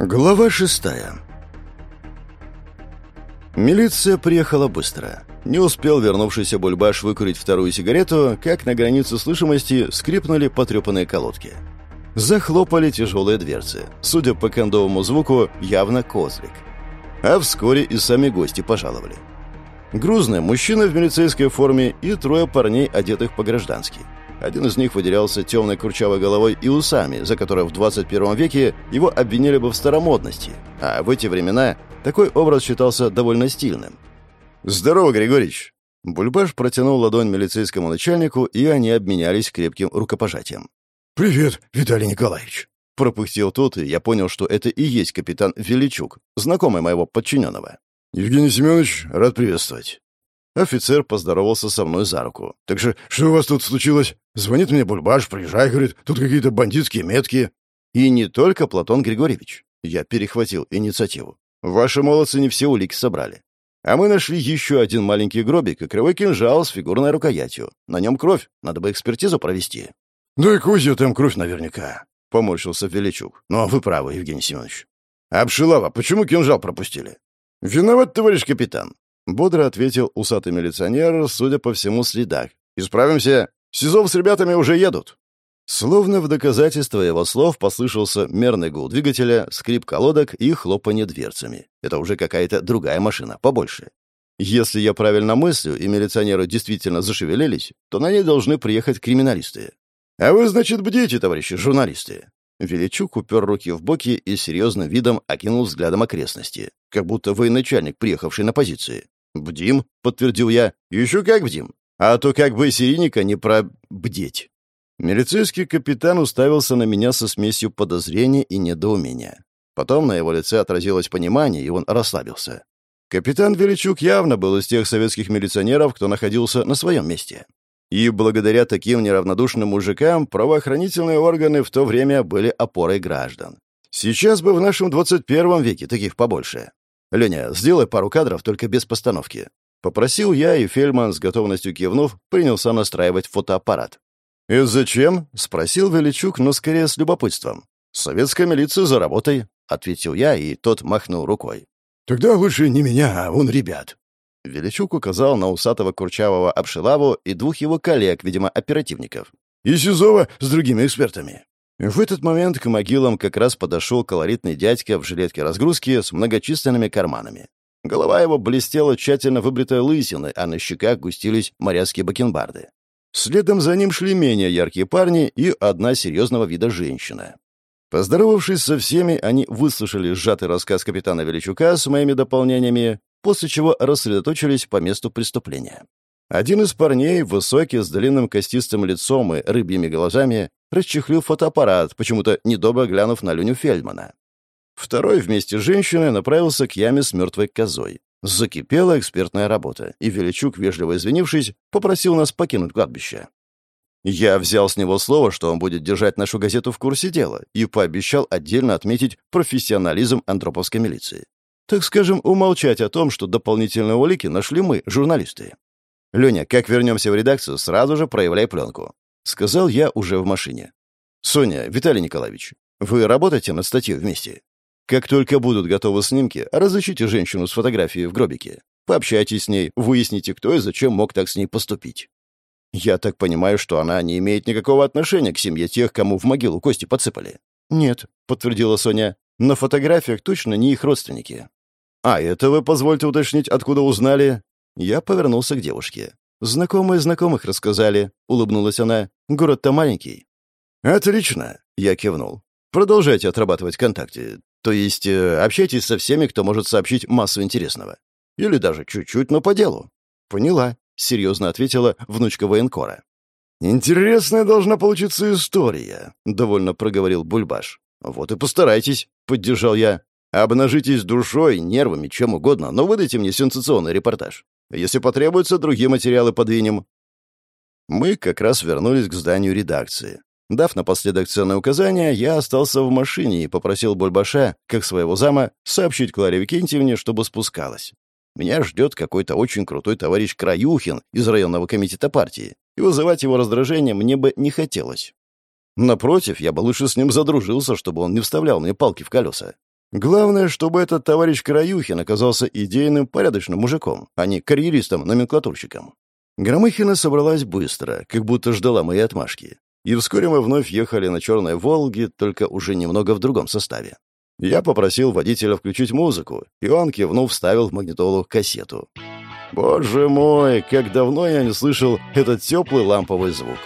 Глава шестая Милиция приехала быстро. Не успел вернувшийся Бульбаш выкурить вторую сигарету, как на границе слышимости скрипнули потрепанные колодки. Захлопали тяжелые дверцы. Судя по кондовому звуку, явно козлик. А вскоре и сами гости пожаловали. Грузный мужчина в милицейской форме и трое парней, одетых по-граждански. Один из них выделялся темной курчавой головой и усами, за которые в 21 веке его обвинили бы в старомодности, а в эти времена такой образ считался довольно стильным. «Здорово, Григорьевич!» Бульбаш протянул ладонь милицейскому начальнику, и они обменялись крепким рукопожатием. «Привет, Виталий Николаевич!» Пропыхтел тот, и я понял, что это и есть капитан Величук, знакомый моего подчиненного. «Евгений Семенович, рад приветствовать. Офицер поздоровался со мной за руку. «Так же, что у вас тут случилось? Звонит мне Бульбаш, приезжай, говорит, тут какие-то бандитские метки». «И не только Платон Григорьевич». Я перехватил инициативу. «Ваши молодцы не все улики собрали. А мы нашли еще один маленький гробик и кривой кинжал с фигурной рукоятью. На нем кровь. Надо бы экспертизу провести». «Да и Кузя там кровь наверняка», — поморщился Величук. «Ну, а вы правы, Евгений Семенович». «Обшилава, почему кинжал пропустили?» «Виноват, товарищ капитан. Бодро ответил усатый милиционер, судя по всему, следак. «Исправимся. Сизов с ребятами уже едут». Словно в доказательство его слов послышался мерный гул двигателя, скрип колодок и хлопанье дверцами. Это уже какая-то другая машина, побольше. Если я правильно мыслю, и милиционеры действительно зашевелились, то на ней должны приехать криминалисты. А вы, значит, бдите, товарищи журналисты. Величук упер руки в боки и серьезным видом окинул взглядом окрестности, как будто военачальник, приехавший на позиции. «Бдим», — подтвердил я. «Еще как бдим. А то как бы серийника не пробдеть». Милицейский капитан уставился на меня со смесью подозрения и недоумения. Потом на его лице отразилось понимание, и он расслабился. Капитан Величук явно был из тех советских милиционеров, кто находился на своем месте. И благодаря таким неравнодушным мужикам правоохранительные органы в то время были опорой граждан. Сейчас бы в нашем 21 веке таких побольше. «Леня, сделай пару кадров, только без постановки». Попросил я, и Фельман, с готовностью кивнув, принялся настраивать фотоаппарат. «И зачем?» — спросил Величук, но скорее с любопытством. «Советская милиция за работой», — ответил я, и тот махнул рукой. «Тогда лучше не меня, а вон ребят». Величук указал на усатого курчавого Обшилаву и двух его коллег, видимо, оперативников. «И Сизова с другими экспертами. В этот момент к могилам как раз подошел колоритный дядька в жилетке разгрузки с многочисленными карманами. Голова его блестела тщательно выбритой лысиной, а на щеках густились моряцкие бакенбарды. Следом за ним шли менее яркие парни и одна серьезного вида женщина. Поздоровавшись со всеми, они выслушали сжатый рассказ капитана Величука с моими дополнениями, после чего рассредоточились по месту преступления. Один из парней, высокий, с длинным костистым лицом и рыбьими глазами, расчехлил фотоаппарат, почему-то недобро глянув на Леню Фельдмана. Второй вместе с женщиной направился к яме с мертвой козой. Закипела экспертная работа, и Величук, вежливо извинившись, попросил нас покинуть кладбище. Я взял с него слово, что он будет держать нашу газету в курсе дела, и пообещал отдельно отметить профессионализм антроповской милиции. Так скажем, умолчать о том, что дополнительные улики нашли мы, журналисты. «Леня, как вернемся в редакцию, сразу же проявляй пленку», — сказал я уже в машине. «Соня, Виталий Николаевич, вы работаете над статьей вместе? Как только будут готовы снимки, разыщите женщину с фотографией в гробике. Пообщайтесь с ней, выясните, кто и зачем мог так с ней поступить. Я так понимаю, что она не имеет никакого отношения к семье тех, кому в могилу кости подсыпали. Нет, подтвердила Соня. На фотографиях точно не их родственники. А это вы позвольте уточнить, откуда узнали? Я повернулся к девушке. «Знакомые знакомых рассказали», — улыбнулась она. «Город-то маленький». «Отлично», — я кивнул. «Продолжайте отрабатывать контакты. То есть э, общайтесь со всеми, кто может сообщить массу интересного. Или даже чуть-чуть, но по делу». «Поняла», — серьезно ответила внучка военкора. «Интересная должна получиться история», — довольно проговорил Бульбаш. «Вот и постарайтесь», — поддержал я. «Обнажитесь душой, нервами, чем угодно, но выдайте мне сенсационный репортаж. Если потребуется, другие материалы подвинем». Мы как раз вернулись к зданию редакции. Дав напоследок ценное указание, я остался в машине и попросил Бульбаша, как своего зама, сообщить Кларе Викентьевне, чтобы спускалась. Меня ждет какой-то очень крутой товарищ Краюхин из районного комитета партии, и вызывать его раздражение мне бы не хотелось. Напротив, я бы лучше с ним задружился, чтобы он не вставлял мне палки в колеса. Главное, чтобы этот товарищ Краюхин оказался идейным, порядочным мужиком, а не карьеристом-номенклатурщиком. Громыхина собралась быстро, как будто ждала моей отмашки. И вскоре мы вновь ехали на «Черной Волге», только уже немного в другом составе. Я попросил водителя включить музыку, и он, кивнув, вставил в магнитолу кассету. Боже мой, как давно я не слышал этот теплый ламповый звук.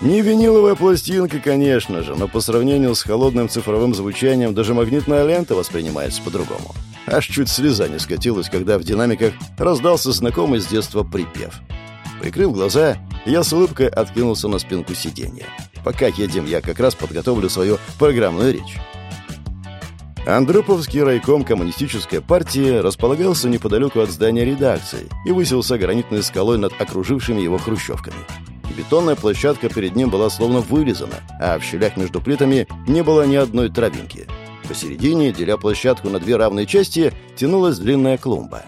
Не виниловая пластинка, конечно же, но по сравнению с холодным цифровым звучанием даже магнитная лента воспринимается по-другому. Аж чуть слеза не скатилась, когда в динамиках раздался знакомый с детства припев. Прикрыв глаза, я с улыбкой откинулся на спинку сиденья. Пока едем, я как раз подготовлю свою программную речь. Андроповский райком коммунистической партии располагался неподалеку от здания редакции и высился гранитной скалой над окружившими его хрущевками. Бетонная площадка перед ним была словно вырезана, а в щелях между плитами не было ни одной травинки. Посередине, деля площадку на две равные части, тянулась длинная клумба.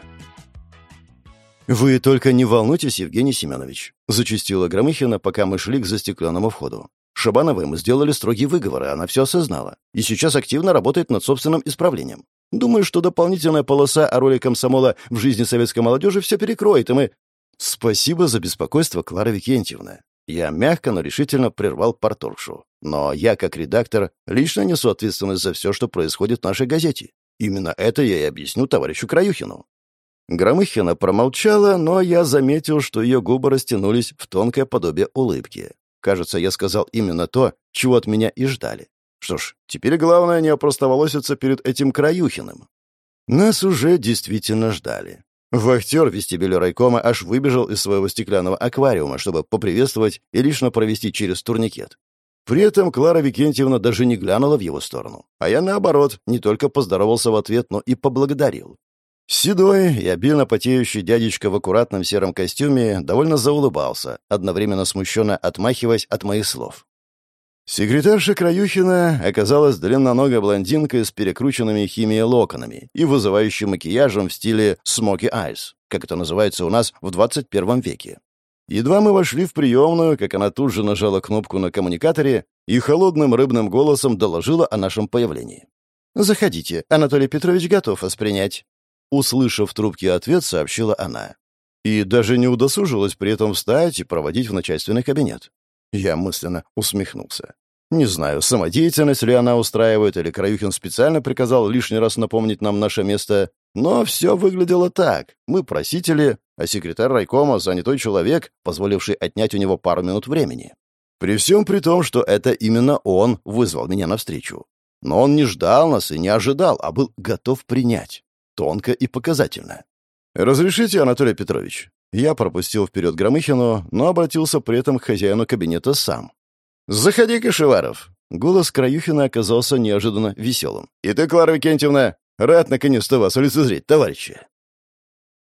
«Вы только не волнуйтесь, Евгений Семенович», — зачастила Громыхина, пока мы шли к застекленному входу. Шабановой мы сделали строгие выговоры, она все осознала. И сейчас активно работает над собственным исправлением. Думаю, что дополнительная полоса о роли комсомола в жизни советской молодежи все перекроет, и мы... Спасибо за беспокойство, Клара Викентьевна. Я мягко, но решительно прервал порторшу. Но я, как редактор, лично несу ответственность за все, что происходит в нашей газете. Именно это я и объясню товарищу Краюхину. Громыхина промолчала, но я заметил, что ее губы растянулись в тонкое подобие улыбки. Кажется, я сказал именно то, чего от меня и ждали. Что ж, теперь главное не опростоволоситься перед этим Краюхиным. Нас уже действительно ждали. Вахтер в вестибюле райкома аж выбежал из своего стеклянного аквариума, чтобы поприветствовать и лично провести через турникет. При этом Клара Викентьевна даже не глянула в его сторону. А я, наоборот, не только поздоровался в ответ, но и поблагодарил. Седой и обильно потеющий дядечка в аккуратном сером костюме довольно заулыбался, одновременно смущенно отмахиваясь от моих слов. Секретарша Краюхина оказалась длинноногой блондинкой с перекрученными химией локонами и вызывающим макияжем в стиле «smoky eyes», как это называется у нас в 21 веке. Едва мы вошли в приемную, как она тут же нажала кнопку на коммуникаторе и холодным рыбным голосом доложила о нашем появлении. «Заходите, Анатолий Петрович готов вас принять». Услышав в трубке ответ, сообщила она. И даже не удосужилась при этом встать и проводить в начальственный кабинет. Я мысленно усмехнулся. Не знаю, самодеятельность ли она устраивает, или Краюхин специально приказал лишний раз напомнить нам наше место, но все выглядело так. Мы просители, а секретарь райкома — занятой человек, позволивший отнять у него пару минут времени. При всем при том, что это именно он вызвал меня навстречу. Но он не ждал нас и не ожидал, а был готов принять тонко и показательно. «Разрешите, Анатолий Петрович?» Я пропустил вперед Громыхину, но обратился при этом к хозяину кабинета сам. «Заходи, Кашеваров!» Голос Краюхина оказался неожиданно веселым. «И ты, Клара Викентьевна, рад наконец-то вас лицезреть, товарищи!»